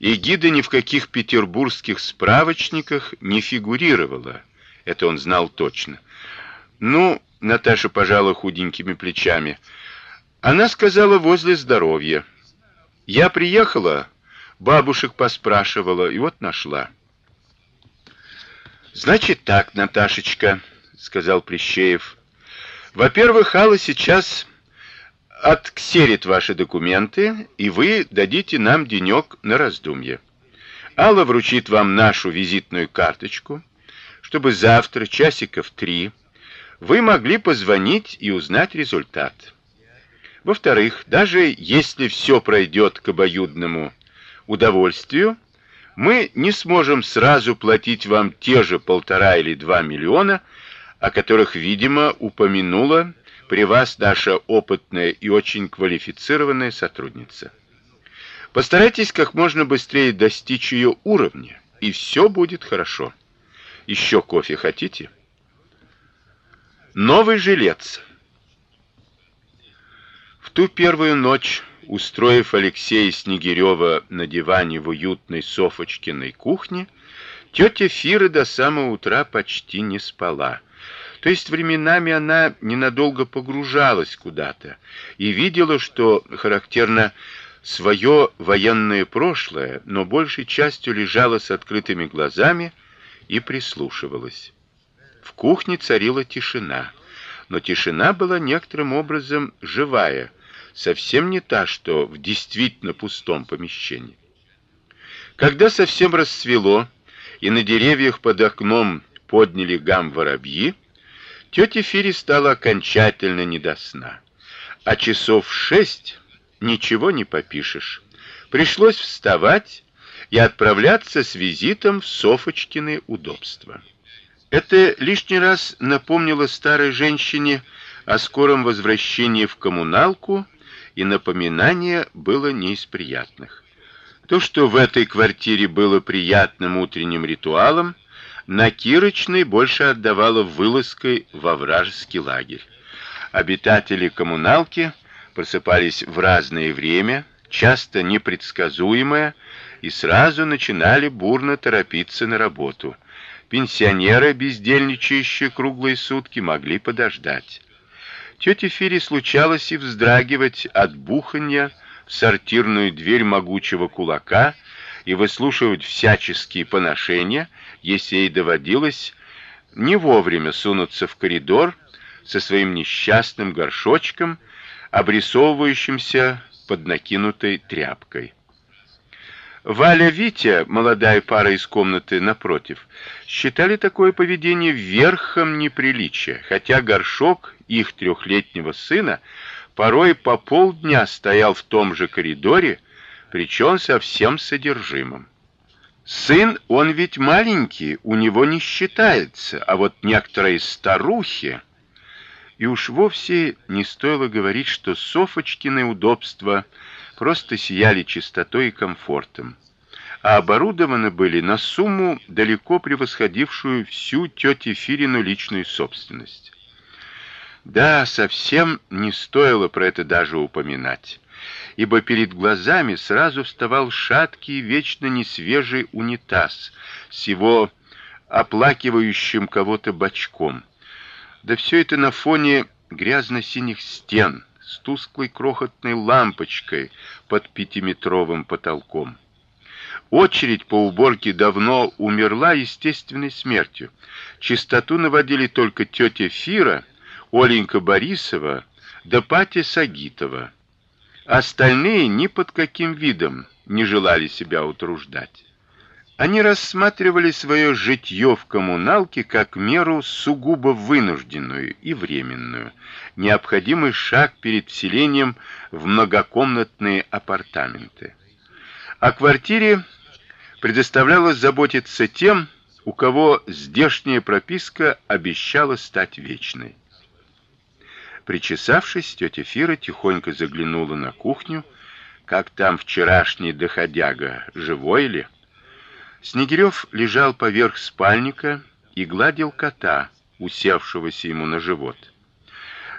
Эгида ни в каких петербургских справочниках не фигурировала. Это он знал точно. Ну, Наташа пожала худенькими плечами. Она сказала возле здоровья. Я приехала, бабушек поспрашивала и вот нашла. Значит так, Наташечка, сказал Плещеев. Во-первых, Алла сейчас отксерит ваши документы, и вы дадите нам денек на раздумье. Алла вручит вам нашу визитную карточку, чтобы завтра часиков три вы могли позвонить и узнать результат. Во-вторых, даже если все пройдет к обоюдному удовольствию, мы не сможем сразу платить вам те же полтора или два миллиона, о которых, видимо, упомянула при вас наша опытная и очень квалифицированная сотрудница. Постарайтесь как можно быстрее достичь ее уровня, и все будет хорошо. Еще кофе хотите? Новый жилец. В ту первую ночь, устроив Алексея Снегирева на диване в уютной Софочкиной кухне, тетя Фира до самого утра почти не спала. То есть временами она ненадолго погружалась куда-то и видела, что характерно свое военное прошлое, но большей частью лежала с открытыми глазами и прислушивалась. В кухне царила тишина, но тишина была некоторым образом живая, совсем не та, что в действительно пустом помещении. Когда совсем рассвело и на деревьях под окном подняли гам воробьи, тете Фире стало окончательно не до сна. А часов шесть ничего не попишешь. Пришлось вставать и отправляться с визитом в Софочкины удобства. Это лишний раз напомнило старой женщине о скором возвращении в коммуналку, и напоминание было не из приятных. То, что в этой квартире было приятным утренним ритуалом, на Кирочной больше отдавало вылазкой во вражеский лагерь. Обитатели коммуналки просыпались в разное время, часто непредсказуемое, и сразу начинали бурно торопиться на работу. Пенсионеры, бездельничающие круглые сутки, могли подождать. Тете Фире случалось и вздрагивать от буханья в сортирную дверь могучего кулака и выслушивать всяческие поношения, если ей доводилось не вовремя сунуться в коридор со своим несчастным горшочком, обрисовывающимся под накинутой тряпкой. Валя Витя, молодая пара из комнаты напротив, считали такое поведение верхом неприличия, хотя горшок их трехлетнего сына порой по полдня стоял в том же коридоре, причем со всем содержимым. Сын, он ведь маленький, у него не считается, а вот некоторые старухи и уж вовсе не стоило говорить, что Софочкины удобства просто сияли чистотой и комфортом, а оборудованы были на сумму далеко превосходившую всю тёте Фирину личную собственность. Да, совсем не стоило про это даже упоминать, ибо перед глазами сразу вставал шаткий, вечно несвежий унитаз с его оплакивающим кого-то бачком. Да все это на фоне грязно-синих стен, с тусклой крохотной лампочкой под пятиметровым потолком. Очередь по уборке давно умерла естественной смертью. Чистоту наводили только тетя Фира, Оленька Борисова, да Патя Сагитова. Остальные ни под каким видом не желали себя утруждать. Они рассматривали свое житье в коммуналке как меру сугубо вынужденную и временную, необходимый шаг перед вселением в многокомнатные апартаменты. О квартире предоставлялось заботиться тем, у кого здешняя прописка обещала стать вечной. Причесавшись, тетя Фира тихонько заглянула на кухню, как там вчерашний доходяга, живой ли? Снегирев лежал поверх спальника и гладил кота, усевшегося ему на живот.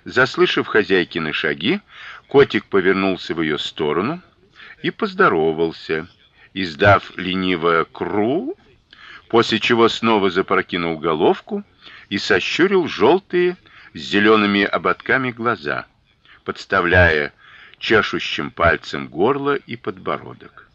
Заслышав хозяйкины шаги, котик повернулся в ее сторону и поздоровался, издав ленивое кру, после чего снова запрокинул головку и сощурил желтые с зелеными ободками глаза, подставляя чешущим пальцем горло и подбородок.